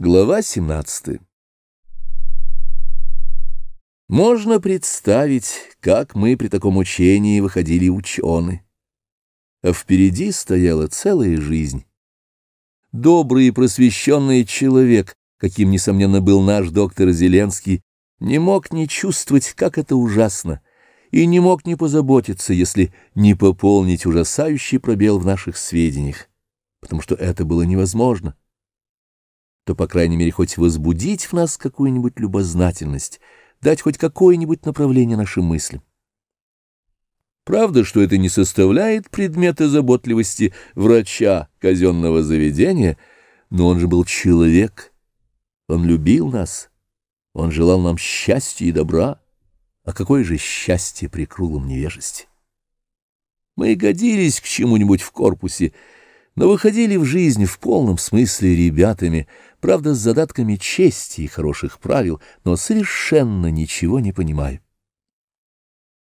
Глава 17 Можно представить, как мы при таком учении выходили ученые. А впереди стояла целая жизнь. Добрый и просвещенный человек, каким, несомненно, был наш доктор Зеленский, не мог не чувствовать, как это ужасно, и не мог не позаботиться, если не пополнить ужасающий пробел в наших сведениях, потому что это было невозможно то, по крайней мере, хоть возбудить в нас какую-нибудь любознательность, дать хоть какое-нибудь направление нашим мыслям. Правда, что это не составляет предмета заботливости врача казенного заведения, но он же был человек, он любил нас, он желал нам счастья и добра, а какое же счастье при круглом невежестве! Мы годились к чему-нибудь в корпусе, но выходили в жизнь в полном смысле ребятами, правда, с задатками чести и хороших правил, но совершенно ничего не понимая.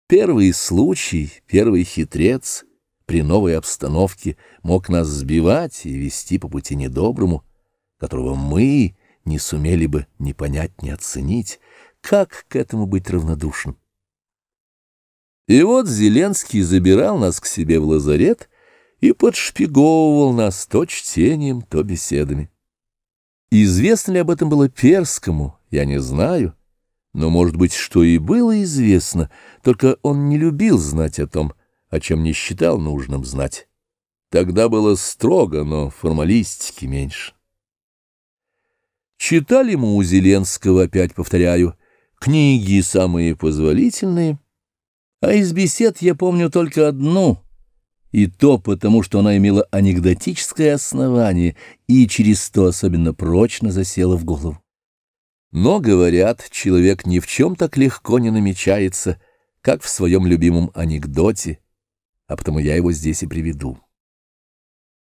Первый случай, первый хитрец при новой обстановке мог нас сбивать и вести по пути недоброму, которого мы не сумели бы ни понять, ни оценить, как к этому быть равнодушным. И вот Зеленский забирал нас к себе в лазарет, и подшпиговывал нас то чтением, то беседами. Известно ли об этом было Перскому, я не знаю, но, может быть, что и было известно, только он не любил знать о том, о чем не считал нужным знать. Тогда было строго, но формалистики меньше. Читали мы у Зеленского, опять повторяю, книги самые позволительные, а из бесед я помню только одну — и то потому, что она имела анекдотическое основание и через то особенно прочно засела в голову. Но, говорят, человек ни в чем так легко не намечается, как в своем любимом анекдоте, а потому я его здесь и приведу.